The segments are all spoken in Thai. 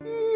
แ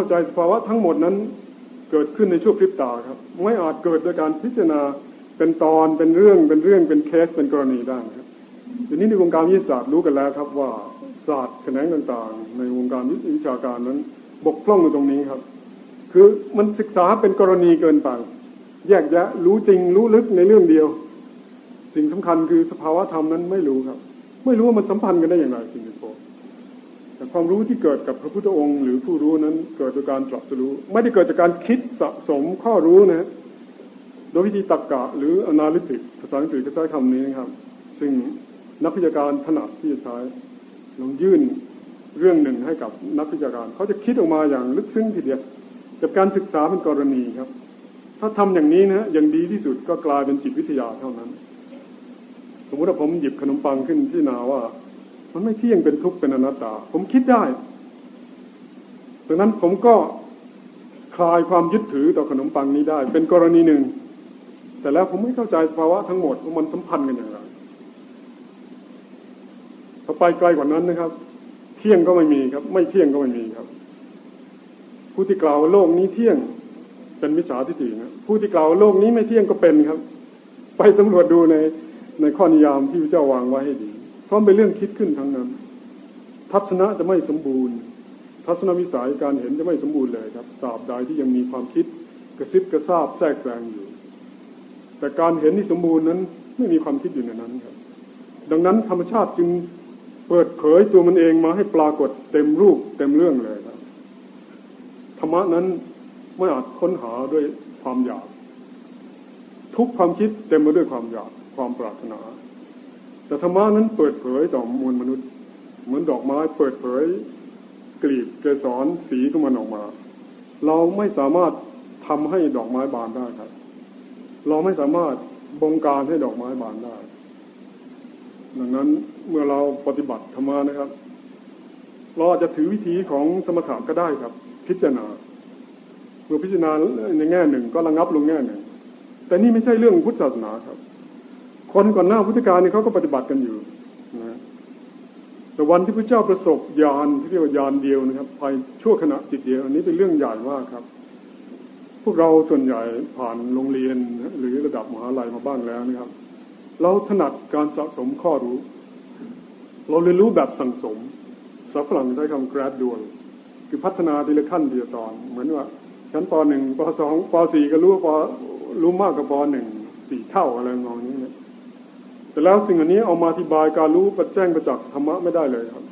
เข้าใจสภาวะทั้งหมดนั้นเกิดขึ้นในช่วงพริบตาครับ ไม่อาจเกิดโดยการพิจารณาเป็นตอนเป็นเรื่องเป็นเรื่องเป็นเคสเป็นกรณีได้ครับทีนี้ในวงการวิทยาศาสตร์รู้กันแล้วครับว่าศาสตร์แขนงต่างๆ ในวงการวิชาการนั้น บกพร่องอยู่ตรงนี้ครับ คือมันศึกษาเป็นกรณีเกินไปแยกแยะรู้จริงรู้ลึกในเรื่องเดียว สิ่งสำคัญคือสภาวะธรรมนั้นไม่รู้ครับ ไม่รู้ว่ามันสัมพันธ์กันได้อย่างไรสิ่งที่โแต่ความรู้ที่เกิดกับพระพุทธองค์ หรือผู้รู้นั้นเกิดจากการตรัสรู้ ไม่ได้เกิดจากการคิดสะสมข้อรู้นะโดยวิธีตรรกะหรือ analytic ภาษาอังกฤษก็ใช้คำนี้นะครับ ซึ่งนักวิชาการถนัดที่จะใช้ลองยื่นเรื่องหนึ่งให้กับนักวิชาการ เขาจะคิดออกมาอย่างลึกซึ้งทีเดียวกับการศึกษาเป็นกรณีครับ ถ้าทำอย่างนี้นะอย่างดีที่สุดก็กลายเป็นจิตวิทยาเท่านั้น สมมติว่าผมหยิบขนมปังขึ้นที่นาว่า มันไม่เที่ยงเป็นทุกข์เป็นอนัตตา ผมคิดได้ดังนั้นผมก็คลายความยึดถือต่อขนมปังนี้ได้ เป็นกรณีหนึ่ง แต่แล้วผมไม่เข้าใจภาวะทั้งหมดว่ามันสัมพันธ์กันอย่างไรพอไปไกลกว่านั้นนะครับ เที่ยงก็ไม่มีครับ ไม่เที่ยงก็ไม่มีครับ ผู้ที่กล่าวโลกนี้เที่ยงเป็นมิจฉาทิฏฐินะผู้ที่กล่าวโลกนี้ไม่เที่ยงก็เป็นครับ ไปสำรวจดูในในข้อนิยามที่พระเจ้าวางไว้ให้ดี เพราะเป็นเรื่องคิดขึ้นทั้งนั้น ทัศนะจะไม่สมบูรณ์ ทัศนวิสัยการเห็นจะไม่สมบูรณ์เลยครับตราบใดที่ยังมีความคิดกระซิบกระซาบแทรกแซงอยู่ แต่การเห็นที่สมบูรณ์นั้นไม่มีความคิดอยู่ในนั้นครับ ดังนั้นธรรมชาติจึงเปิดเผยตัวมันเองมาให้ปรากฏเต็มรูปเต็มเรื่องเลยครับธรรมะนั้นไม่อาจค้นหาด้วยความอยาก ทุกความคิดเต็มไปด้วยความอยากความปรารถนา แต่ธรรมะนั้นเปิดเผยต่อมวลมนุษย์ เหมือนดอกไม้เปิดเผย กลีบเกสรสีของมันออกมา เราไม่สามารถทำให้ดอกไม้บานได้ครับ เราไม่สามารถบงการให้ดอกไม้บานได้ ดังนั้นเมื่อเราปฏิบัติธรรมานะครับ เราอาจจะถือวิธีของสมถะก็ได้ครับ พิจารณา เมื่อพิจารณาในแง่หนึ่งก็ระงับลงแง่หนึ่ง แต่นี่ไม่ใช่เรื่องพุทธศาสนาครับ คนก่อนหน้าพุทธกาลนี่เขาก็ปฏิบัติกันอยู่นะแต่วันที่พระเจ้าประสบญาณที่เรียกว่าญาณเดียวนะครับภายชั่วขณะจิตเดียว อันนี้เป็นเรื่องใหญ่มากครับ พวกเราส่วนใหญ่ผ่านโรงเรียนหรือระดับมหาลัยมาบ้างแล้วนะครับ เราถนัดการสะสมข้อรู้ เราเรียนรู้แบบสังสมสับฝรั่งใช้คำ gradual คือพัฒนาทีละขั้นทีละตอน เหมือนว่าชั้นปหนึ่งปสองปสี่ก็รู้ปรู้มากกว่าปหนึ่งสี่เท่าอะไรมองนี้เนี่ย แต่แล้วสิ่งอันนี้เอามาอธิบายการรู้ประแจ้งประจักษ์ธรรมะไม่ได้เลยครับ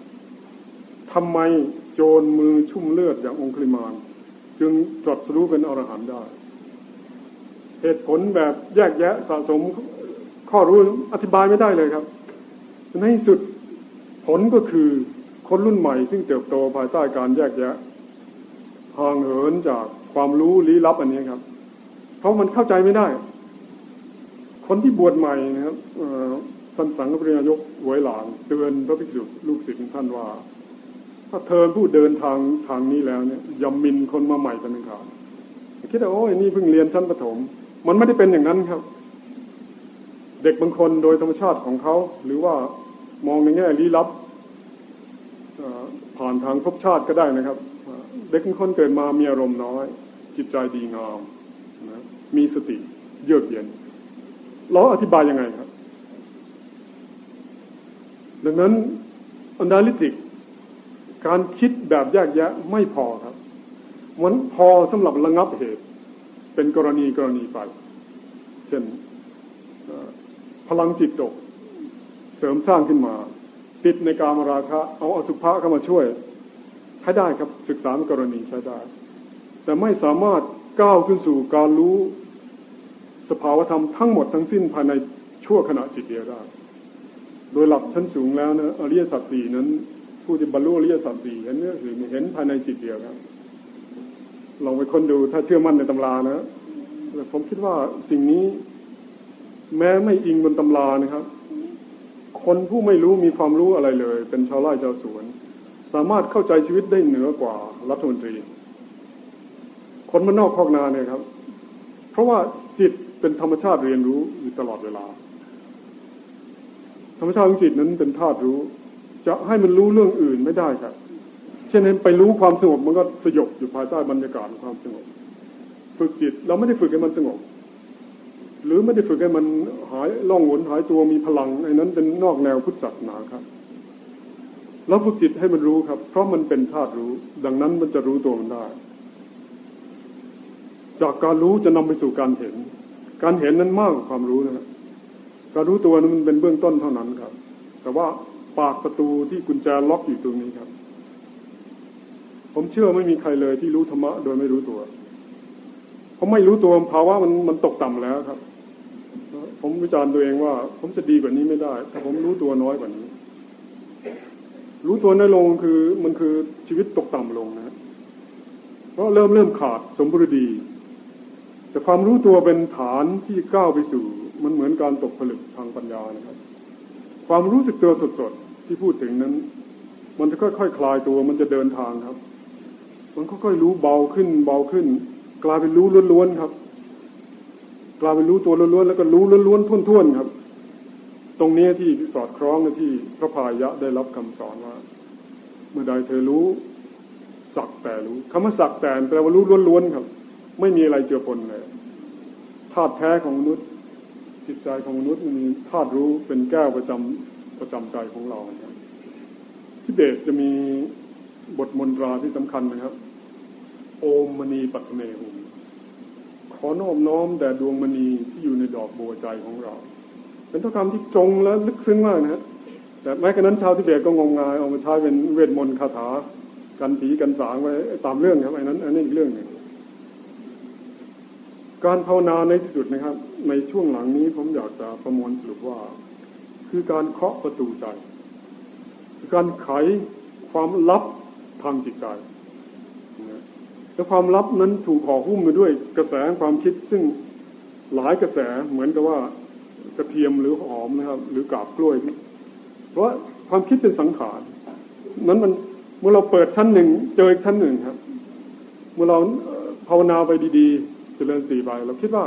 ทำไมโจรมือชุ่มเลือดอย่างองคุลิมานจึงตรัสรู้เป็นอรหันต์ได้ เหตุผลแบบแยกแยะสะสมข้อรู้อธิบายไม่ได้เลยครับในสุดผลก็คือคนรุ่นใหม่ ซึ่งเติบโตภายใต้การแยกแยะห่างเหินจากความรู้ลี้ลับอันนี้ครับ เพราะมันเข้าใจไม่ได้ คนที่บวชใหม่นะครับท่านสังฆปริยยกหวยหลางเตือนพระภิกษุลูกศิษย์ท่านว่า ถ้าเธอผู้เดินทางทางนี้แล้วเนี่ยยำมินคนมาใหม่กันหนึ่งขาดคิดว่าโอ้ยนี่เพิ่งเรียนชั้นประถม มันไม่ได้เป็นอย่างนั้นครับ เด็กบางคนโดยธรรมชาติของเขา หรือว่ามองในแง่ลี้ลับผ่านทางภพชาติก็ได้นะครับ เด็กบางคนเกิดมามีอารมณ์น้อย จิตใจดีงามนะมีสติเยือกเย็น เราอธิบายยังไงครับดังนั้นอนาลิติกการคิดแบบแยกแยะไม่พอครับ มันพอสำหรับระงับเหตุ เป็นกรณีกรณีไป เช่นพลังจิตตก เสริมสร้างขึ้นมา ติดในการมราคะ เอาอสุภะเข้ามาช่วยใช้ได้ครับศึกษากรณีใช้ได้ แต่ไม่สามารถก้าวขึ้นสู่การรู้ สภาวธรรมทั้งหมดทั้งสิ้นภายในชั่วขณะจิตเดียวได้ โดยหลักชั้นสูงแล้วนะอริยสัจสี่นั้น ผู้ที่บรรลุอริยสัจสี่เห็นเนื้อสื่อเห็นภายในจิตเดียวครับลองไปค้นดูถ้าเชื่อมั่นในตำรานะแต่ผมคิดว่าสิ่งนี้ แม้ไม่อิงบนตำรานะครับ คนผู้ไม่รู้มีความรู้อะไรเลย เป็นชาวไร่ชาวสวน สามารถเข้าใจชีวิตได้เหนือกว่ารัฐมนตรี คนมันนอกคอกนาเนี่ยครับ เพราะว่าจิต เป็นธรรมชาติเรียนรู้อยู่ตลอดเวลา ธรรมชาติของจิตนั้นเป็นธาตุรู้ จะให้มันรู้เรื่องอื่นไม่ได้ครับ เช่นนั้นไปรู้ความสงบมันก็สยบอยู่ภายใต้บรรยากาศของความสงบ ฝึกจิตเราไม่ได้ฝึกให้มันสงบ หรือไม่ได้ฝึกให้มันหายล่องหนหายตัวมีพลังไอ้นั้นเป็นนอกแนวพุทธศาสนาครับเราฝึกจิตให้มันรู้ครับ เพราะมันเป็นธาตุรู้ ดังนั้นมันจะรู้ตัวมันได้ จากการรู้จะนำไปสู่การเห็น การเห็นนั้นมากกว่าความรู้นะครับการรู้ตัวนั้นมันเป็นเบื้องต้นเท่านั้นครับ แต่ว่าปากประตูที่กุญแจล็อกอยู่ตรงนี้ครับ ผมเชื่อไม่มีใครเลยที่รู้ธรรมะโดยไม่รู้ตัวผมไม่รู้ตัวภาวะมันมันตกต่ำแล้วครับ ผมวิจารณ์ตัวเองว่า ผมจะดีกว่านี้ไม่ได้ถ้าผมรู้ตัวน้อยกว่านี้ รู้ตัวน้อยลงคือมันคือชีวิตตกต่ำลงนะเพราะเริ่มเริ่มขาดสมบูรณ์ดี แต่ความรู้ตัวเป็นฐานที่ก้าวไปสู่ มันเหมือนการตกผลึกทางปัญญานะครับ ความรู้สึกตัวสดๆที่พูดถึงนั้น มันจะค่อยๆคคลายตัว มันจะเดินทางครับ มันค่อยๆรู้เบาขึ้นเบาขึ้น กลายเป็นรู้ล้วนๆครับ กลายเป็นรู้ตัวล้วนๆแล้วก็รู้ล้วนๆทุ่นๆครับ ตรงนี้ที่สอดคล้องกับที่พระพายะได้รับคำสอนว่า เมื่อใดเธอรู้สักแต่รู้คำว่าสักแต่แปลว่ารู้ล้วนๆครับ ไม่มีอะไรเจือปนเลยธาตุแท้ของมนุษย์จิตใจของมนุษย์มีธาตุรู้เป็นแก้วประจำประจำใจของเราครับที่เบสจะมีบทมนตราที่สำคัญนะครับ โอมมณีปัตเมหุขอนอบน้อมแด่ดวงมณีที่อยู่ในดอกบัวใจของเรา เป็นทุกคำที่ตรงและลึกซึ้งมากนะแต่แม้กระนั้นชาวทิเบตก็งงงายเอามาใช้เป็นเวทมนต์คาถา กันผีกันสางไว้ตามเรื่องครับไอ้นั้นอันนี้อีกเรื่องหนึ่ง การภาวนาในที่สุดนะครับ ในช่วงหลังนี้ผมอยากจะประมวลสรุปว่า คือการเคาะประตูใจ คือการไขความลับทางจิตใจและความลับนั้นถูกห่อหุ้มมาด้วยกระแสความคิดซึ่งหลายกระแสเหมือนกับว่ากระเทียมหรือหอมนะครับ หรือกาบกล้วย เพราะความคิดเป็นสังขารนั้นมันเมื่อเราเปิดชั้นหนึ่งเจออีกชั้นหนึ่งครับ เมื่อเราภาวนาไปดีๆ เจริญสี่ใบเราคิดว่า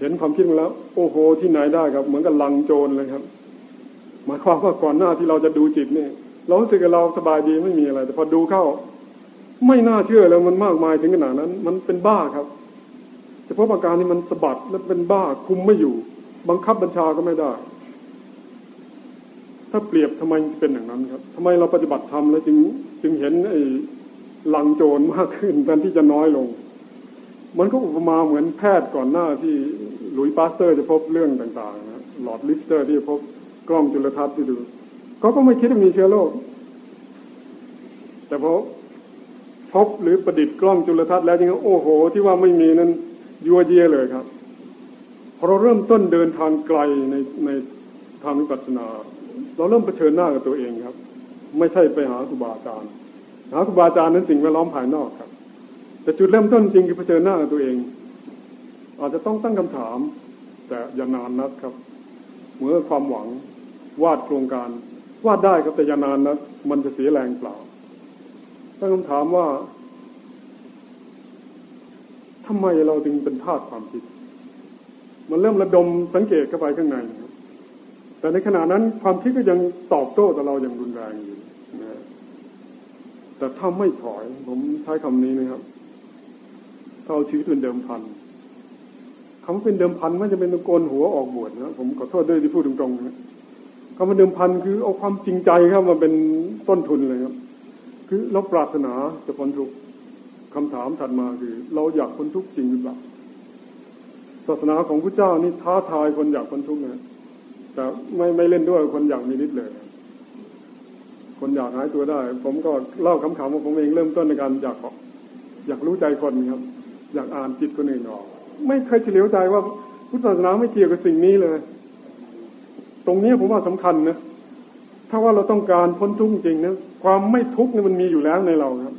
เห็นความคิดมาแล้ว โอ้โหที่ไหนได้ครับ เหมือนกับลังโจรเลยครับหมายความว่าก่อนหน้าที่เราจะดูจิตเนี่ย เรารู้สึกว่าเราสบายดีไม่มีอะไร แต่พอดูเข้า ไม่น่าเชื่อแล้วมันมากมายถึงขนาดนั้น มันเป็นบ้าครับเฉพาะอาการนี้มันสะบัดและเป็นบ้าคุมไม่อยู่ บังคับบัญชาก็ไม่ได้ ถ้าเปรียบทำไมเป็นอย่างนั้นครับทำไมเราปฏิบัติธรรมแล้วจึงจึงเห็นไอ้หลังโจรมากขึ้นแทนที่จะน้อยลง มันก็อุปมาเหมือนแพทย์ก่อนหน้าที่หลุยส์ปาสเตอร์จะพบเรื่องต่างๆนะลอร์ดลิสเตอร์ที่พบกล้องจุลทรรศน์ที่ดูเขาก็ไม่คิดว่ามีเชื้อโรคแต่พอพบหรือประดิษฐ์กล้องจุลทรรศน์แล้วจริงๆโอ้โห ที่ว่าไม่มีนั้นยั้วเยี้ยเลยครับพอเราเริ่มต้นเดินทางไกลในในทางวิปัสสนา เราเริ่มเผชิญหน้ากับตัวเองครับ ไม่ใช่ไปหาครูบาอาจารย์หาครูบาอาจารย์นั้นสิ่งแวดล้อมภายนอกครับ แต่จุดเริ่มต้นจริงคือเผชิญหน้ากับตัวเอง อาจจะต้องตั้งคำถาม แต่อย่านานนักครับเมื่อความหวังวาดโครงการ วาดได้ครับแต่อย่านานนักมันจะเสียแรงเปล่า ตั้งคำถามว่าทำไมเราจึงเป็นทาสความคิด มันเริ่มระดมสังเกตเข้าไปข้างในแต่ในขณะนั้นความคิดก็ยังตอบโต้ต่อเราอย่างรุนแรงอยู่นะแต่ถ้าไม่ถอย ผมใช้คำนี้นะครับ เอาชีวิตเป็นเดิมพันคำว่าเป็นเดิมพันไม่จะเป็นตะโกนหัวออกบวชนะผมขอโทษด้วยที่พูดตรงๆนะคำว่าเดิมพันคือเอาความจริงใจครับมาเป็นต้นทุนเลยครับ คือเราปรารถนาจะพ้นทุกข์คำถามถัดมาคือ เราอยากพ้นทุกข์จริงหรือเปล่าศาสนาของพระเจ้านี่ท้าทายคนอยากพ้นทุกข์นะแต่ไม่ไม่เล่นด้วยคนอยากมีฤทธิ์เลย คนอยากหายตัวได้ ผมก็เล่าคำๆว่าผมเองเริ่มต้นในการอยากอยากรู้ใจคนครับ อยากอ่านจิตคนอื่นออก ไม่เคยเฉลียวใจว่าพุทธศาสนาไม่เกี่ยวกับสิ่งนี้เลย ตรงนี้ผมว่าสำคัญนะถ้าว่าเราต้องการพ้นทุกข์จริงนะความไม่ทุกข์นี่มันมีอยู่แล้วในเราครับ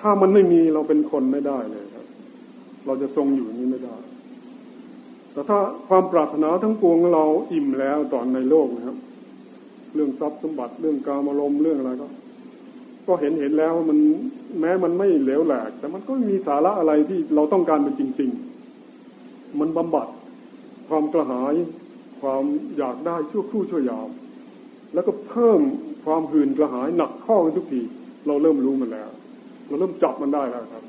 ถ้ามันไม่มีเราเป็นคนไม่ได้เลยครับ เราจะทรงอยู่อย่างนี้ไม่ได้ แต่ถ้าความปรารถนาทั้งปวงเราอิ่มแล้วตอนในโลกนะครับ เรื่องทรัพย์สมบัติเรื่องการอารมณ์เรื่องอะไรก็ ก็เห็นเห็นแล้วว่ามัน แม้มันไม่เหลวแหลก แต่มันก็มีสาระอะไรที่เราต้องการเป็นจริง ๆ มันบำบัดความกระหาย ความอยากได้ชั่วครู่ชั่วยาว แล้วก็เพิ่มความหื่นกระหายหนักข้อกันทุกทีเราเริ่มรู้มันแล้ว เราเริ่มจับมันได้แล้วครับ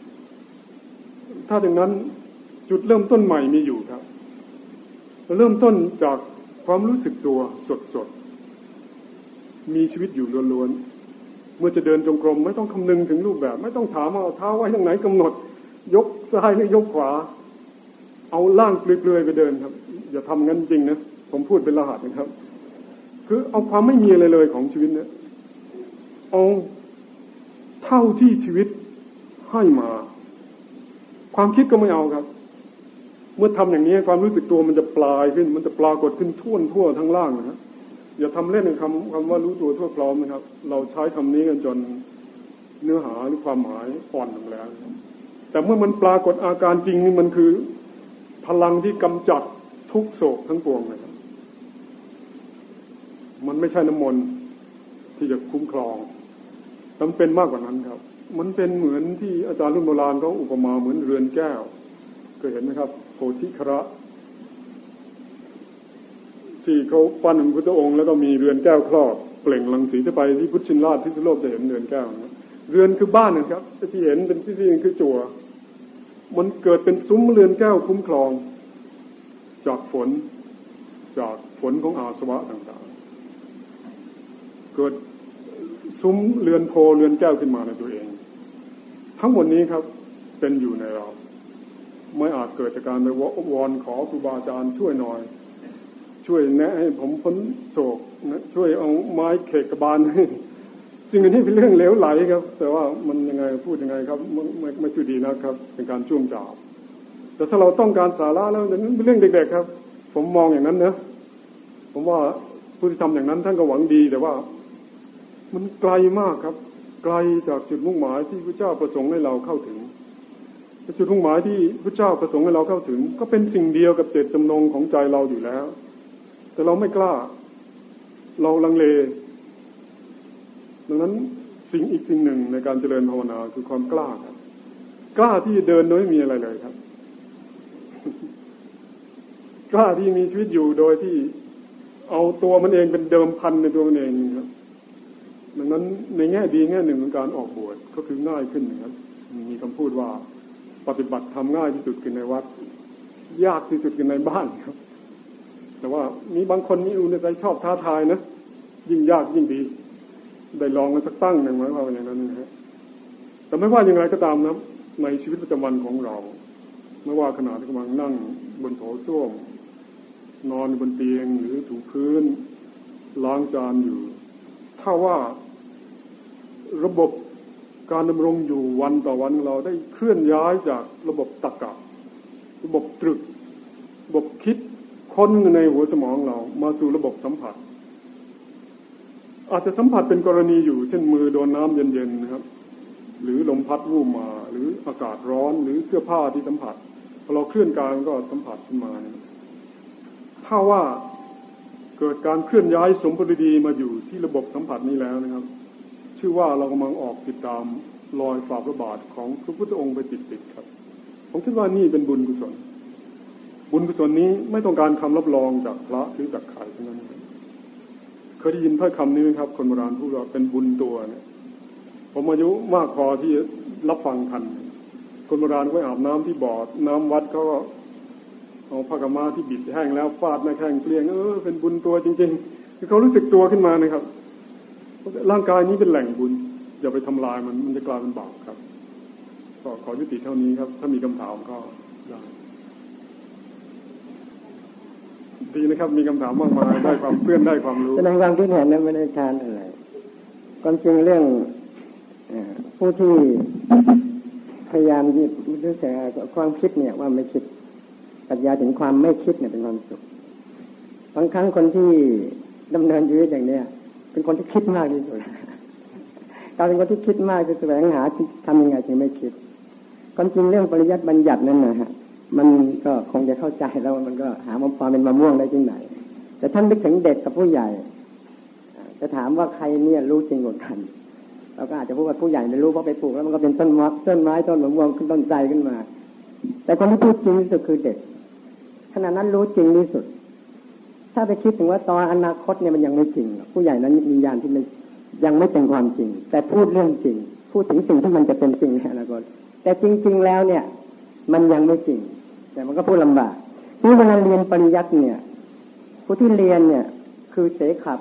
ถ้าอย่างนั้นจุดเริ่มต้นใหม่มีอยู่ครับ เราเริ่มต้นจากความรู้สึกตัวสดๆมีชีวิตอยู่ล้วนๆ เมื่อจะเดินจงกรมไม่ต้องคำนึงถึงรูปแบบ ไม่ต้องถามว่าเอาเท้าไว้ทางไหนกำหนด ยกซ้ายหรือยกขวา เอาล่างเปลือยๆไปเดินครับ อย่าทำงั้นจริงนะผมพูดเป็นรหัสนะครับ คือเอาความไม่มีอะไรเลยของชีวิตเนี่ยเอาเท่าที่ชีวิตให้มา ความคิดก็ไม่เอาครับ เมื่อทำอย่างนี้ความรู้สึกตัวมันจะปลายขึ้น มันจะปรากฏขึ้นท่วนทั่วทั้งล่างนะครับ อย่าทำเล่นคำคำว่ารู้ตัวทั่วพร้อมนะครับ เราใช้คำนี้กันจนเนื้อหาหรือความหมายอ่อนลงแล้ว แต่เมื่อมันปรากฏอาการจริงนี่มันคือ พลังที่กำจัดทุกโศกทั้งปวงนะครับมันไม่ใช่น้ำมนต์ที่จะคุ้มครองมันเป็นมากกว่านั้นครับ มันเป็นเหมือนที่อาจารย์รุ่นโบราณเขาอุปมาเหมือนเรือนแก้วเคยเห็นไหมครับโพธิคระ ที่เขาปั้นพระพุทธองค์ แล้วก็มีเรือนแก้วครอบเปล่งลังสีจะไปที่พุทธชินราชที่สุโลกจะเห็นเรือนแก้วนะเรือนคือบ้านนะครับที่เห็นเป็นที่ที่คือจั่วมันเกิดเป็นซุ้มเรือนแก้วคุ้มครอง จากฝน จากฝนของอาสวะต่างๆ เกิดซุ้มเรือนโพเรือนแก้วขึ้นมาในตัวเอง ทั้งหมดนี้ครับเป็นอยู่ในเรา ไม่อาจเกิดจากการไปวอนขอครูบาอาจารย์ช่วยหน่อย ช่วยแนะให้ผมพ้นโศกนะช่วยเอาไม้เขกกระบาลให้จริงอันนี้เป็นเรื่องเลวไหลครับ แต่ว่ามันยังไงพูดยังไงครับไม่ไม่จุดีนะครับ เป็นการช่วงจาบแต่ถ้าเราต้องการสาระแล้วนั้นเป็นเรื่องเด็กๆครับ ผมมองอย่างนั้นนะผมว่าผู้ที่ทำอย่างนั้นท่านก็หวังดีแต่ว่า มันไกลมากครับ ไกลจากจุดมุ่งหมายที่พระเจ้าประสงค์ให้เราเข้าถึงจุดมุ่งหมายที่พระเจ้าประสงค์ให้เราเข้าถึง ก็เป็นสิ่งเดียวกับเจตจำนงของใจเราอยู่แล้ว แต่เราไม่กล้า เราลังเล ดังนั้นสิ่งอีกสิ่งหนึ่งในการเจริญภาวนาคือความกล้าครับ กล้าที่เดินโดยไม่มีอะไรเลยครับ กล้าที่มีชีวิตอยู่โดยที่เอาตัวมันเองเป็นเดิมพันในตัวมันเองครับ ดังนั้นในแง่ดีแง่หนึ่งของการออกบวชก็คือง่ายขึ้นนะครับ มีคำพูดว่าปฏิบัติทำง่ายที่สุดคือในวัด ยากที่สุดคือในบ้านครับ แต่ว่ามีบางคนมีอุณใจชอบท้าทายนะยิ่งยากยิ่งดี ได้ลองกันสักตั้งหนึ่งหมายความว่าอย่างนั้นนะฮะแต่ไม่ว่าอย่างไรก็ตามนะในชีวิตประจำวันของเรา ไม่ว่าขณะที่กำลังนั่งบนโถส้วมนอนบนเตียงหรือถูพื้น ล้างจานอยู่ ถ้าว่าระบบการดำรงอยู่วันต่อวันเราได้เคลื่อนย้ายจากระบบตรรกะ ระบบตรึก ระบบคิด ค้นในหัวสมองเรามาสู่ระบบสัมผัส อาจจะสัมผัสเป็นกรณีอยู่ เช่นมือโดนน้ำเย็นๆนะครับ หรือลมพัดวูบมา หรืออากาศร้อนหรือเสื้อผ้าที่สัมผัสพอเราเคลื่อนกายก็สัมผัสขึ้นมาถ้าว่าเกิดการเคลื่อนย้ายสมบูรดีมาอยู่ที่ระบบสัมผัสนี้แล้วนะครับ ชื่อว่าเรากำลังออกติดตามรอยฝ่าพระบาทของพระพุทธองค์ไปติดๆครับผมคิดว่านี่เป็นบุญกุศล บุญกุศลนี้ไม่ต้องการคำรับรองจากพระหรือจากใครทั้งนั้นเคยได้ยินถ้อยคำนี้ไหมครับ คนโบราณพูดว่าเป็นบุญตัวเนี่ยผมอายุมากพอที่รับฟังทัน คนโบราณไว้อาบน้ำที่บ่อน้ำวัดเขาก็เอาผ้ากมาที่บิดแห้งแล้วฟาดในแข้งเปลี่ยงเออเป็นบุญตัวจริงๆคือเขารู้สึกตัวขึ้นมานะครับ ร่างกายนี้เป็นแหล่งบุญ อย่าไปทำลายมันมันจะกลายเป็นบาปครับ ก็ขอยุติเท่านี้ครับ ถ้ามีคำถามก็ไดีนะครับ มีคำถามมากมายได้ความเพื่อนได้ความรู้แสดงความคิดเห็นนั้นไม่ได้ทานอะไรความจริงเรื่องผู้ที่พยายามยึดรู้สึกความคิดเนี่ยว่าไม่คิดปัญญาถึงความไม่คิดเนี่ยเป็นความสุขบางครั้งคนที่ดำเนินชีวิตอย่างเนี้ยเป็นคนที่คิดมากที่สุดการเป็นคนที่คิดมากจะแสวงหาทำยังไงถึงไม่คิดความจริงเรื่องปริยัติบัญญัตินั่นนะฮะ มันก็คงจะเข้าใจแล้วมันก็หาความเป็นมะม่วงได้ที่ไหน แต่ท่านนึกถึงเด็กกับผู้ใหญ่ จะถามว่าใครเนี่ยรู้จริงกว่ากันเราก็อาจจะพูดว่าผู้ใหญ่ไม่รู้เพราะไปปลูกแล้วมันก็เป็นต้นมะต้นไม้ต้นมะม่วงขึ้นต้นใจขึ้นมา แต่คนที่พูดจริงที่สุดคือเด็กขณะนั้นรู้จริงที่สุด ถ้าไปคิดถึงว่าตอนอนาคตเนี่ยมันยังไม่จริง ผู้ใหญ่นั้นมีญาณที่มันยังไม่เป็นความจริง แต่พูดเรื่องจริง พูดถึงสิ่งที่มันจะเป็นจริงในอนาคตแต่จริง ๆ แล้วเนี่ย มันยังไม่จริง แต่มันก็พูดลำบากนี่เวลาเรียนปริยัติเนี่ย ผู้ที่เรียนเนี่ย คือเสขา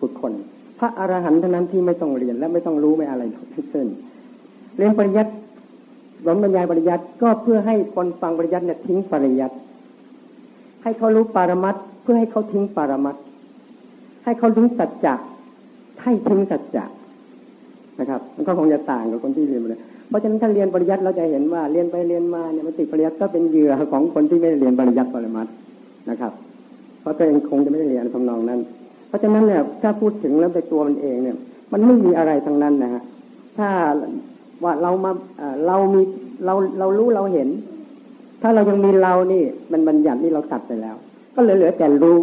บุคคล พระอรหันต์เท่านั้นที่ไม่ต้องเรียนและไม่ต้องรู้ไม่อะไรทั้งสิ้นเรียนปริยัติหลวงบรรยายปริยัติก็เพื่อให้คนฟังปริยัติเนี่ยทิ้งปริยัติให้เขารู้ปารมัตเพื่อให้เขาทิ้งปารมัตให้เขารู้สัจจะให้ทิ้งสัจจะนะครับ มันก็คงจะต่างกับคนที่เรียนมาเลย เพราะฉะนั้นถ้าเรียนปริยัติเราจะเห็นว่าเรียนไปเรียนมาเนี่ยมันติดปริยัติก็เป็นเหยื่อของคนที่ไม่ได้เรียนปริยัติปริมัตนะครับ เพราะตัวเองคงจะไม่ได้เรียนทำนองนั้น เพราะฉะนั้นเนี่ยถ้าพูดถึงแล้วไปตัวมันเองเนี่ย มันไม่มีอะไรทั้งนั้นนะฮะถ้าว่าเรามาเรามีเราเรารู้เราเห็น ถ้าเรายังมีเรานี่มันบัญญัตินี่เราตัดไปแล้ว ก็เหลือเหลือแต่รู้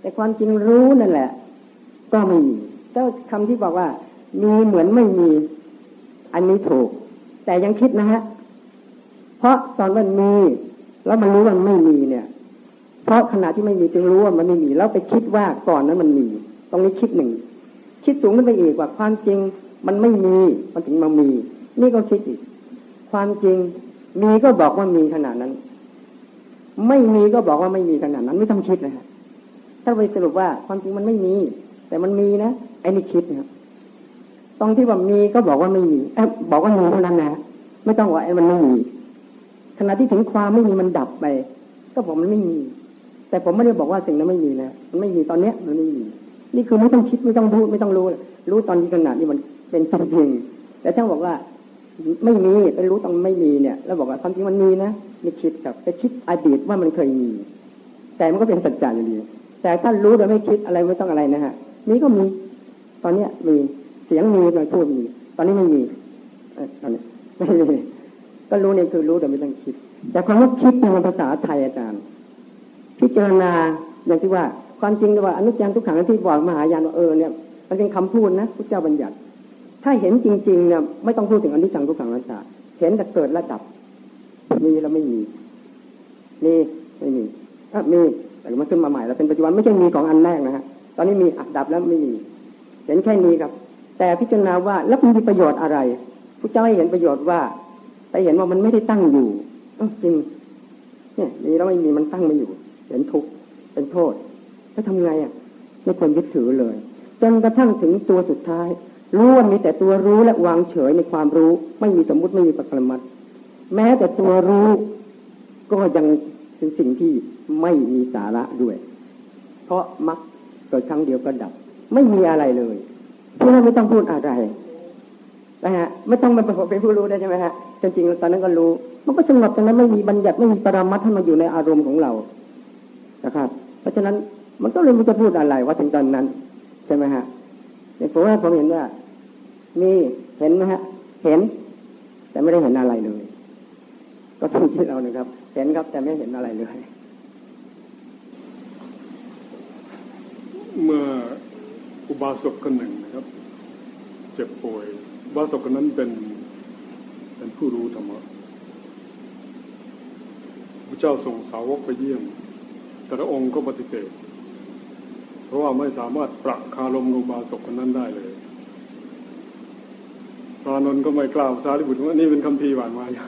แต่ความจริงรู้นั่นแหละ ก็ไม่มีเจ้าคำที่บอกว่า มีเหมือนไม่มี อันนี้ถูก แต่ยังคิดนะฮะ เพราะตอนมันมี แล้วมันรู้ว่ามันไม่มีเนี่ย เพราะขณะที่ไม่มีจึงรู้ว่ามันไม่มี แล้วไปคิดว่าก่อนนั้นมันมี ตรงนี้คิดหนึ่ง คิดสูงขึ้นไปอีกว่าความจริงมันไม่มี มันถึงมามี นี่ก็คิดอีก ความจริงมีก็บอกว่ามีขนาดนั้น ไม่มีก็บอกว่าไม่มีขนาดนั้น ไม่ต้องคิดนะฮะถ้าไปสรุปว่าความจริงมันไม่มี แต่มันมีนะไอ้นี่คิดนะครับ ตรงที่ว่ามีก็บอกว่าไม่มีอบอกว่ามีเท่านั้นนะไม่ต้องว่าไอ้มันไม่มีขณะที่ถึงความไม่มีมันดับไป ก็บอกมันไม่มี แต่ผมไม่ได้บอกว่าสิ่งนั้นไม่มีนะมันไม่มีตอนเนี้ยมันไม่มี นี่คือไม่ต้องคิดไม่ต้องรู้ไม่ต้องรู้ รู้ตอนที่ขนาดนี้มันเป็นจริงแต่ถ้าบอกว่าไม่มีไปรู้ตอนไม่มีเนี่ย แล้วบอกว่าความจริงมันมีนะไม่คิดครับไปคิดอดีตว่ามันเคยมี แต่มันก็เป็นสัจจะอยู่ดีแต่ถ้ารู้โดยไม่คิดอะไรไม่ต้องอะไรนะฮะนี้ก็มี ตอนเนี้ยมี เสียงมีหน่พูดมี ตอนนี้ไม่มีตอนนี้ไม่มีก็รู้เนี่ยคือรู้แต่ไม่ต้องคิด แต่คำว่าคิดในภาษาไทยอาจารย์ พิจารณาอย่างที่ว่าความจริงว่าอนุจังทุกขังที่บอกมหายานว่าเออเนี่ยมันเป็นคำพูดนะพระเจ้าบัญญัติ ถ้าเห็นจริงๆเนี่ยไม่ต้องพูดถึงอนุจังทุกขังอนัตตาเห็นแต่เกิดและดับ มีแล้วไม่มีมีไม่มีอะมีแต่มันขึ้นมาใหม่แล้วเป็นปัจจุบันไม่ใช่มีของอันแรกนะฮะตอนนี้มีอัดับแล้วไม่มี เห็นแค่นี้ครับ แต่พิจารณาว่าแล้วมันมีประโยชน์อะไรพระเจ้าให้เห็นประโยชน์ว่า แต่เห็นว่ามันไม่ได้ตั้งอยู่จริง เนี่ยมีแล้วไม่มีมันตั้งไม่อยู่ เห็นทุกข์เป็นโทษแล้วทำไงอะไม่ควรยึดถือเลย จนกระทั่งถึงตัวสุดท้าย รู้ว่ามีแต่ตัวรู้และวางเฉยในความรู้ ไม่มีสมมุติไม่มีปรมัตแม้แต่ตัวรู้ก็ยังเป็นสิ่งที่ไม่มีสาระด้วย เพราะมักเกิดครั้งเดียวก็ดับ ไม่มีอะไรเลย พวกนั้นไม่ต้องพูดอะไรนะฮะไม่ต้องมาเป็นผู้รู้ได้ใช่ไหมฮะจริงๆตอนนั้นก็รู้ มันก็สงบตรงนั้นไม่มีบัญญัติไม่มีปรามัดให้มาอยู่ในอารมณ์ของเรานะครับ เพราะฉะนั้นมันก็เลยไมันจะพูดอะไรว่าถึงตอนนั้นใช่ไหมฮะในผมว่าผมเห็นว่ามีเห็นไหมฮะ เห็น แต่ไม่ได้เห็นอะไรเลย ก็ทุกที่เรานะครับ เห็นครับแต่ไม่เห็นอะไรเลย เมื่อ อุบาสกคนหนึ่งนะครับ เจ็บป่วยอุบาสกคนนั้นเป็นเป็นผู้รู้ธรรมะพระเจ้าส่งสาวกไปเยี่ยม แต่ละองค์ก็ปฏิเสธเพราะว่าไม่สามารถปรับคารมอุบาสกคนนั้นได้เลยพระนนท์ก็ไม่กล่าวสารีบุตรว่านี่เป็นคำพีหวานมายา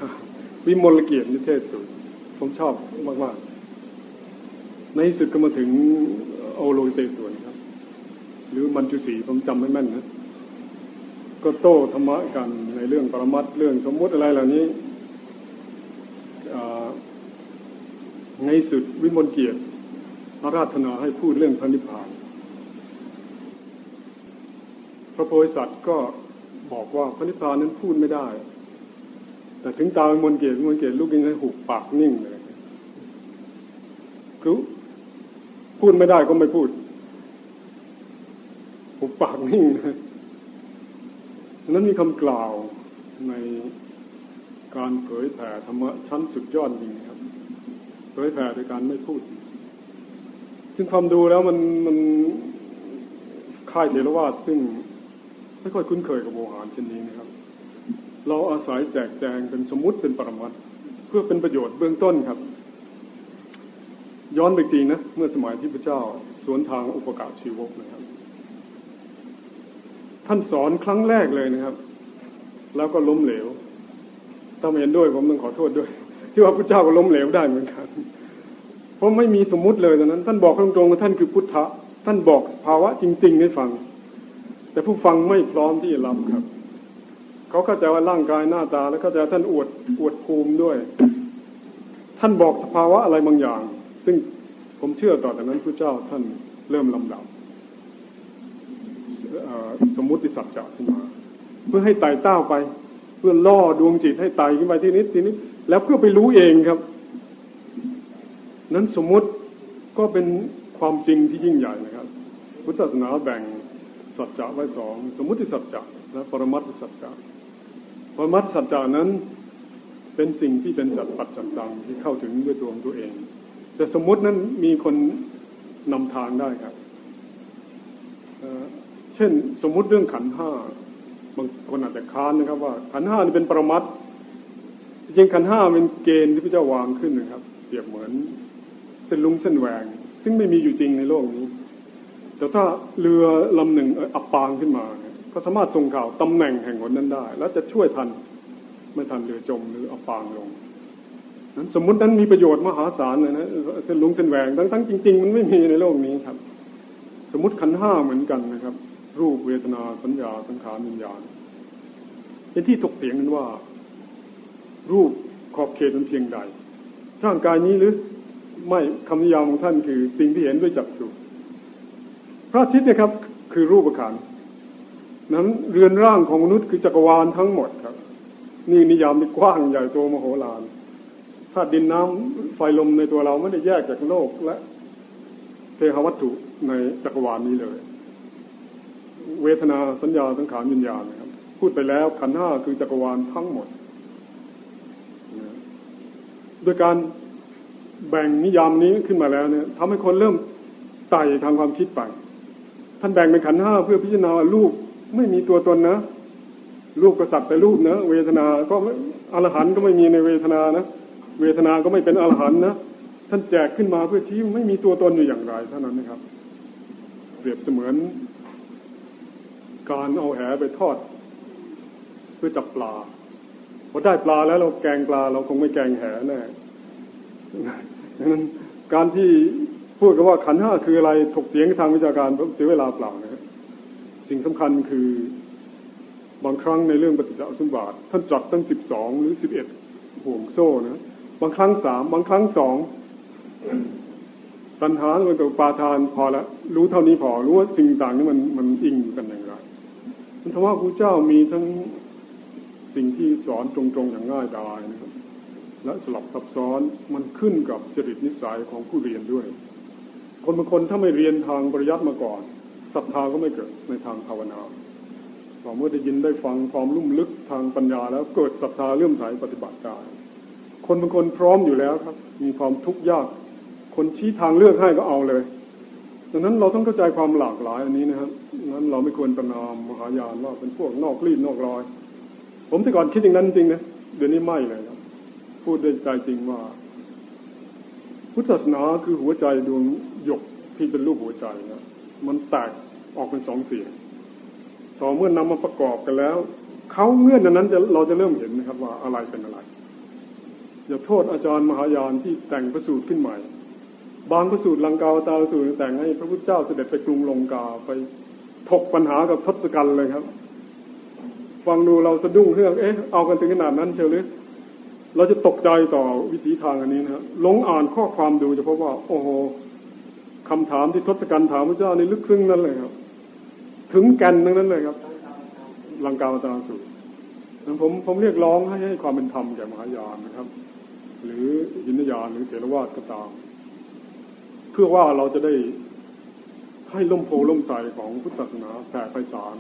วิมลเกียรตินิเทศสุดผมชอบมากๆในที่สุดก็มาถึงโอโลเตสวน หรือมันจุสีผมจำไม่แม่นนะก็โต้ธรรมะกันในเรื่องปรมัตเรื่องสมมุติอะไรเหล่านี้ในสุดวิมลเกียรติอาราธนาให้พูดเรื่องพระนิพพาน พระโพธิสัตว์ก็บอกว่าพระนิพพานนั้นพูดไม่ได้ แต่ถึงตาวิมลเกียรติวิมลเกียรติลูกยังให้หุบปากนิ่งเลยคือพูดไม่ได้ก็ไม่พูด ผมปากนิ่งนะนั้นมีคำกล่าวในการเผยแผ่ธรรมะชั้นสุดยอดจริงครับ เผยแผ่โดยการไม่พูด ซึ่งความดูแล้วมันมันค่ายเทรวาสซึ่งไม่ค่อยคุ้นเคยกับโวหารเช่นนี้นะครับ เราอาศัยแจกแจงเป็นสมมติเป็นปรมัตเพื่อเป็นประโยชน์เบื้องต้นครับ ย้อนไปทีนะ เมื่อสมัยที่พระเจ้าสวนทางอุปการชีวกนะครับ ท่านสอนครั้งแรกเลยนะครับ แล้วก็ล้มเหลวถ้าไม่เห็นด้วยผมต้องขอโทษด้วย ที่ว่าพระเจ้าก็ล้มเหลวได้เหมือนกันเพราะไม่มีสมมุติเลยตอนนั้น ท่านบอกตรงๆว่าท่านคือพุทธะท่านบอกภาวะจริง ๆ ให้ฟัง แต่ผู้ฟังไม่พร้อมที่จะรับครับเขาเข้าใจว่าร่างกายหน้าตา แล้วเข้าใจท่านอวดอวดภูมิด้วย ท่านบอกสภาวะอะไรบางอย่าง ซึ่งผมเชื่อต่อจากนั้นพระเจ้าท่านเริ่มลำดับ สมมุติสัจจะขึ้นมา เพื่อให้ไต่เต้าไป เพื่อล่อดวงจิตให้ไต่ขึ้นไปที่นิดทีนี้ แล้วเพื่อไปรู้เองครับ นั้นสมมุติก็เป็นความจริงที่ยิ่งใหญ่นะครับ พุทธศาสนาแบ่งสัจจะไว้สองสมมุติสัจจะและปรมัตถสัจจะปรมัตถสัจจะนั้นเป็นสิ่งที่เป็นจัดปัจจัตังที่เข้าถึงด้วยตัวของตัวเอง แต่สมมุตินั้นมีคนนำทางได้ครับ เช่น สมมุติเรื่องขันห้าบางคนอาจจะค้านนะครับ ว่า ขันห้านี่เป็นประมัตจริงขันห้าเป็นเกณฑ์ที่พระเจ้าวางขึ้นนะครับเปรียบเหมือนเส้นลุงเส้นแหวง ซึ่งไม่มีอยู่จริงในโลกนี้ แต่ถ้าเรือลำหนึ่งอับปางขึ้นมาก็สามารถส่งข่าวตำแหน่งแห่งหนนั้นได้ แล้วจะช่วยทันไม่ทันเรือจมหรืออับปางลงนั้นสมมุตินั้นมีประโยชน์มหาศาลเลยนะเส้นลุงเส้นแหวงทั้งทั้งจริง ๆ มันไม่มีในโลกนี้ครับ สมมติขันห้าเหมือนกันนะครับ รูปเวทนาสัญญาสังขารวิญญาณเป็นที่ถกเถียงกันว่า รูปขอบเขตมันเพียงใดร่างกายนี้หรือไม่คำนิยามของท่านคือสิ่งที่เห็นด้วยจักษุพระอาทิตย์เนี่ยครับ คือรูปขันนั้นเรือนร่างของมนุษย์คือจักรวาลทั้งหมดครับ นี่นิยามที่กว้างใหญ่โตมโหฬารธาตุดินน้ำไฟลมในตัวเราไม่ได้แยกจากโลกและเทหวัตถุในจักรวาลนี้เลย เวทนาสัญญาสังขารวิญญาณนะครับ พูดไปแล้วขันห้าคือจักรวาลทั้งหมดโดยการแบ่งนิยามนี้ขึ้นมาแล้วเนี่ยทำให้คนเริ่มไต่ทางความคิดไป ท่านแบ่งเป็นขันห้าเพื่อพิจารณาลูกไม่มีตัวตนนะรูปก็สัตว์แต่รูปนะเวทนา ก็อรหันก็ไม่มีในเวทนานะเวทนาก็ไม่เป็นอรหันนะท่านแจกขึ้นมาเพื่อที่ไม่มีตัวตนอยู่อย่างไรเท่านั้นนะครับ เปรียบเสมือน การเอาแหไปทอด เพื่อจับปลาพอได้ปลาแล้วเราแกงปลา เราคงไม่แกงแหแน่ดังนั้นการที่พูดกันว่าขันห้าคืออะไรถกเถียงทางวิชาการเสียเวลาเปล่านะครับสิ่งสำคัญคือบางครั้งในเรื่องปฏิจจสมบัติท่านจัดตั้งสิบสองหรือสิบเอ็ดห่วงโซ่นะบางครั้งสามบางครั้งสองตัณหามันกับปาทานพอล้วรู้เท่านี้พอรู้ว่าสิ่งต่างนี้มันมันอิงกัน อย่างไรมันทว่าพระเจ้ามีทั้งสิ่งที่สอนตรงๆอย่างง่ายดายนะครับ และสลับซับซ้อนมันขึ้นกับจริตนิสัยของผู้เรียนด้วย คนบางคนถ้าไม่เรียนทางปริยัติมาก่อนศรัทธาก็ไม่เกิดในทางภาวนาพอเมื่อได้ยินได้ฟังความลุ่มลึกทางปัญญาแล้วเกิดศรัทธาเลื่อมใสปฏิบัติได้คนบางคนพร้อมอยู่แล้วครับ มีความทุกข์ยาก คนชี้ทางเลือกให้ก็เอาเลยดังนั้นเราต้องเข้าใจความหลากหลายอันนี้นะครับ นั้นเราไม่ควรประนามมหายานว่าเป็นพวกนอกรีดนอกรอย ผมแต่ก่อนคิดอย่างนั้นจริงนะเดี๋ยวนี้ไม่เลยครับพูดด้วยใจจริงว่า พุทธศาสนาคือหัวใจดวงหยกที่เป็นรูปหัวใจนะมันแตกออกเป็นสองเสียงต่อเมื่อนำมาประกอบกันแล้วเขาเงื่อนนั้นจะเราจะเริ่มเห็นนะครับว่าอะไรเป็นอะไรอย่าโทษอาจารย์มหายานที่แต่งพระสูตรขึ้นใหม่ บางพระสูตรลังกาวตาสูตรแต่งให้พระพุทธเจ้าเสด็จไปกรุงลงกาไป ถกปัญหากับทศกัณฐ์เลยครับ ฟังดูเราสะดุ้งเรื่อง เอ๊ะ เอากันถึงขนาดนั้นเชียวหรือ เราจะตกใจต่อวิถีทางอันนี้นะครับลงอ่านข้อความดูจะพบว่า โอ้โหคำถามที่ทศกัณฐ์ถามพระเจ้าในลึกซึ้งนั่นเลยครับ ถึงแก่นนั้นนั้นเลยครับลังกาวตาสุผมผมเรียกร้องให้ให้ความเป็นธรรมแก่มหายานนะครับ หรือยินยานหรือเถรวาทก็ตาม เพื่อว่าเราจะได้ ให้ล่มโพล่มใสของพุทธศาสนาแผ่ไปสาร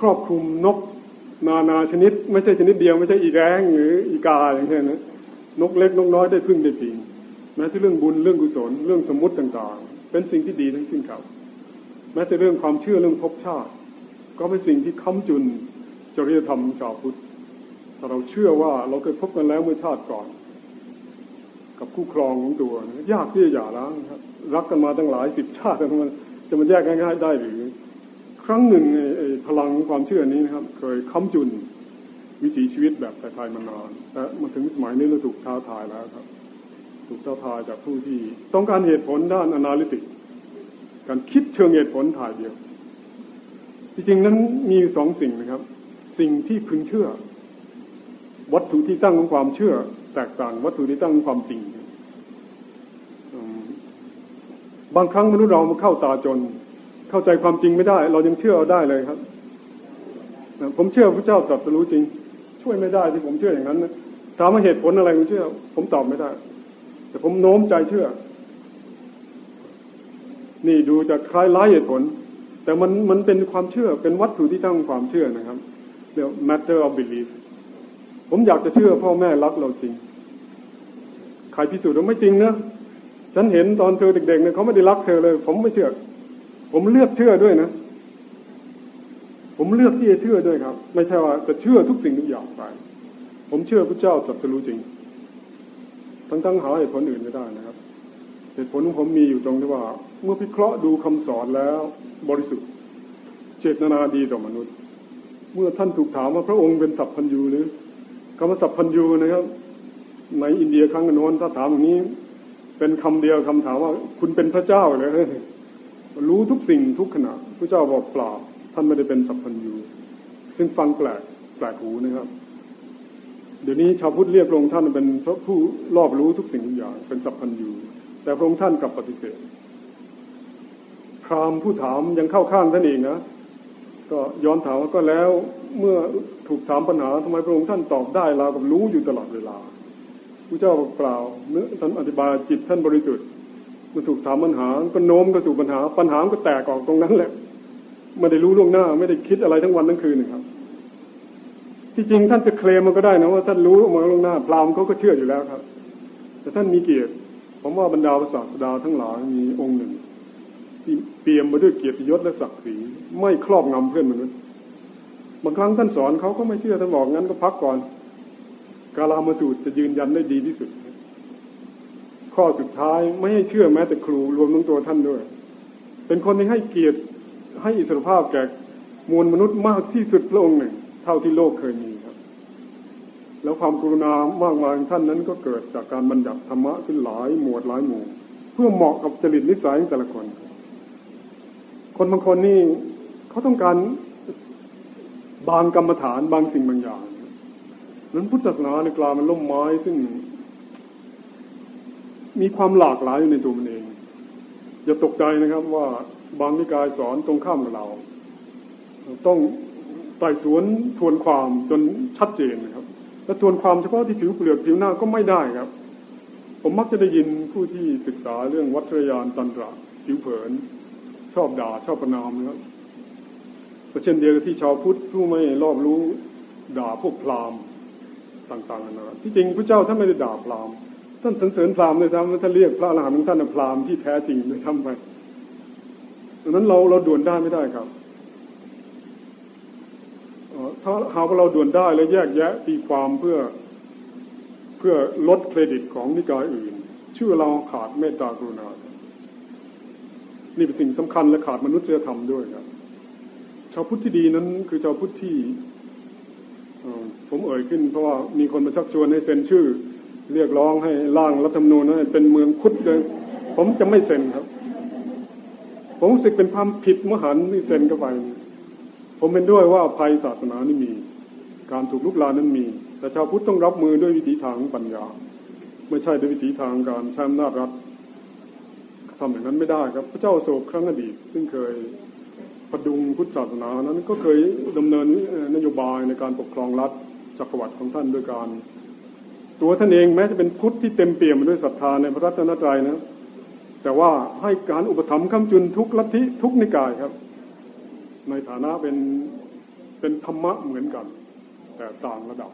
ครอบคลุมนกนานาชนิด ไม่ใช่ชนิดเดียวไม่ใช่อีแรงหรืออีกาอย่างเช่นนะนกเล็กนกน้อยได้พึ่งได้ปิงแม้ที่เรื่องบุญเรื่องกุศลเรื่องสมมติต่างๆ เป็นสิ่งที่ดีทั้งสิ้นครับแม้แต่เรื่องความเชื่อเรื่องภพชาติ ก็เป็นสิ่งที่ค้ำจุนจริยธรรมชาวพุทธถ้าเราเชื่อว่าเราเคยพบกันแล้วเมื่อชาติก่อน กับคู่ครองของตัว ยากที่จะหย่าร้างครับรักกันมาตั้งหลายสิบชาติแล้วมัน จะมันแยกง่ายๆได้หรือ ครั้งหนึ่งพลังความเชื่อนี้นะครับ เคยค้ำจุนวิถีชีวิตแบบไทยๆมานานแต่มาถึงสมัยนี้เราถูกท้าทายแล้วครับ ถูกท้าทายจากผู้ที่ ต้องการเหตุผลด้านอนาลิติก การคิดเชิงเหตุผลถ่ายเดียว จริงๆนั้นมีสองสิ่งนะครับ สิ่งที่พึงเชื่อ วัตถุที่ตั้งของความเชื่อ แตกต่างวัตถุที่ตั้งของความจริง บางครั้งมนุษย์เรามาเข้าตาจน เข้าใจความจริงไม่ได้ เรายังเชื่อเอาได้เลยครับ ผมเชื่อพระเจ้าตรัสรู้จริง ช่วยไม่ได้ที่ผมเชื่ออย่างนั้นนะถามว่าเหตุผลอะไรผมเชื่อ ผมตอบไม่ได้ แต่ผมโน้มใจเชื่อ นี่ดูจะคล้ายร้ายเหตุผล แต่มันมันเป็นความเชื่อเป็นวัตถุที่ตั้งความเชื่อนะครับเรียก matter of belief ผมอยากจะเชื่อพ่อแม่รักเราจริง ใครพิสูจน์ว่าไม่จริงนะ ฉันเห็นตอนเธอเด็กๆเนี่ยเขาไม่ได้รักเธอเลย ผมไม่เชื่อ ผมเลือกเชื่อด้วยนะ ผมเลือกที่จะเชื่อด้วยครับ ไม่ใช่ว่าจะเชื่อทุกสิ่งทุกอย่างไป ผมเชื่อพระเจ้าสัตรู้จริง ทั้งๆหาเหตุผลอื่นไม่ได้นะครับ เหตุผลของผมมีอยู่ตรงที่ว่า เมื่อพิเคราะห์ดูคำสอนแล้วบริสุทธิ์ เจตนาดีต่อมนุษย์ เมื่อท่านถูกถามว่าพระองค์เป็นสัพพัญญูหรือคำว่าสัพพัญญูนะครับ ในอินเดียครั้งโน้นถ้าถามอย่างนี้ เป็นคำเดียวคำถามว่า คุณเป็นพระเจ้าเลยรู้ทุกสิ่งทุกขณะพระเจ้าบอกเปล่าท่านไม่ได้เป็นสัพพัญญูซึ่งฟังแปลกแปลกหูนะครับ เดี๋ยวนี้ชาวพุทธเรียกพระองค์ท่านเป็นพระผู้รอบรู้ทุกสิ่งทุกอย่างเป็นสัพพัญญูแต่พระองค์ท่านกลับปฏิเสธพรามผู้ถามยังเข้าข้างท่านเองนะก็ย้อนถามว่าก็แล้วเมื่อถูกถามปัญหาทำไมพระองค์ท่านตอบได้เรากับรู้อยู่ตลอดเวลา พระเจ้าบอกเปล่าเนื้อท่านอธิบายจิตท่านบริสุทธิ์มันถูกถามปัญหาก็โน้มก็สู่ปัญหา ปัญหาก็แตกออกตรงนั้นแหละไม่ได้รู้ล่วงหน้า ไม่ได้คิดอะไรทั้งวันทั้งคืนนะครับ ที่จริงท่านจะเคลมมันก็ได้นะว่าท่านรู้มาล่วงหน้า พรามเขาก็เชื่ออยู่แล้วครับ แต่ท่านมีเกียรติผมว่าบรรดาศาสดาทั้งหลายมีองค์หนึ่งที่เตรียมมาด้วยเกียรติยศและศักดิ์ศรีไม่ครอบงำเพื่อนมนุษย์บางครั้งท่านสอนเขาก็ไม่เชื่อท่านบอกงั้นก็พักก่อน กาลามาสูตรจะยืนยันได้ดีที่สุด ข้อสุดท้ายไม่ให้เชื่อแม้แต่ครูรวมทั้งตัวท่านด้วย เป็นคนที่ให้เกียรติให้อิสรภาพแก่มวลมนุษย์มากที่สุดพระองค์หนึ่ง เท่าที่โลกเคยมีครับ แล้วความกรุณามากมายของท่านนั้นก็เกิดจากการบัญญัติธรรมะขึ้นหลายหมวดหลายหมู่ เพื่อเหมาะกับจริตนิสัยของแต่ละคน คนบางคนนี่เขาต้องการบางกรรมฐานบางสิ่งบางอย่าง นั้นพุทธศาสนาในกลางมันล่มไม้ซึ่ง มีความหลากหลายอยู่ในตัวมันเอง อย่าตกใจนะครับว่าบางนิกายสอนตรงข้ามกับเรา ต้องไต่สวนทวนความจนชัดเจนนะครับ และทวนความเฉพาะที่ผิวเปลือกผิวหน้าก็ไม่ได้ครับ ผมมักจะได้ยินผู้ที่ศึกษาเรื่องวัตรยานตันตระผิวเผิน ชอบด่าชอบประนามนะครับเช่นเดียวกับที่ชาวพุทธผู้ไม่รอบรู้ด่าพวกพราหมณ์ ต่างๆนานาที่จริงพระเจ้าท่านไม่ได้ด่าพราหมณ์ท่านสรรเสริญพราหมณ์เลยทำท่านเรียกพระอรหันต์ของท่านพราหมณ์ที่แท้จริงเลยทำไปดังนั้นเราเราด่วนได้ไม่ได้ครับถ้าหากว่าเราด่วนได้แล้วแยกแยะตีความเพื่อเพื่อลดเครดิตของนิกายอื่น ชื่อเราขาดเมตตากรุณา นี่เป็นสิ่งสำคัญและขาดมนุษยธรรมด้วยครับ ชาวพุทธที่ดีนั้น คือชาวพุทธที่ ผมเอ่ยขึ้นเพราะว่ามีคนมาชักชวนให้เซ็นชื่อ เรียกร้องให้ร่างรัฐธรรมนูญให้เป็นเมืองคุดเลยผมจะไม่เซ็นครับ ผมรู้สึกเป็นความผิดมหันต์ที่เซ็นเข้าไป ผมเป็นด้วยว่าภัยศาสนานี่มี การถูกลุกลานนั้นมี แต่ชาวพุทธต้องรับมือด้วยวิถีทางปัญญา ไม่ใช่ด้วยวิถีทางการใช้อำนาจรัฐทำอย่างนั้นไม่ได้ครับ พระเจ้าโศกครั้งอดีตซึ่งเคย ประดุงพุทธศาสนานั้นก็เคยดำเนินนโยบายในการปกครองรัฐจักรวรรดิของท่านด้วยการ ตัวท่านเองแม้จะเป็นพุทธที่เต็มเปี่ยมด้วยศรัทธาในพระรัตนตรัยนะ แต่ว่าให้การอุปถัมภ์คำจุนทุกลัทธิทุกนิกายครับ ในฐานะเป็นเป็นธรรมะเหมือนกัน แต่ต่างระดับ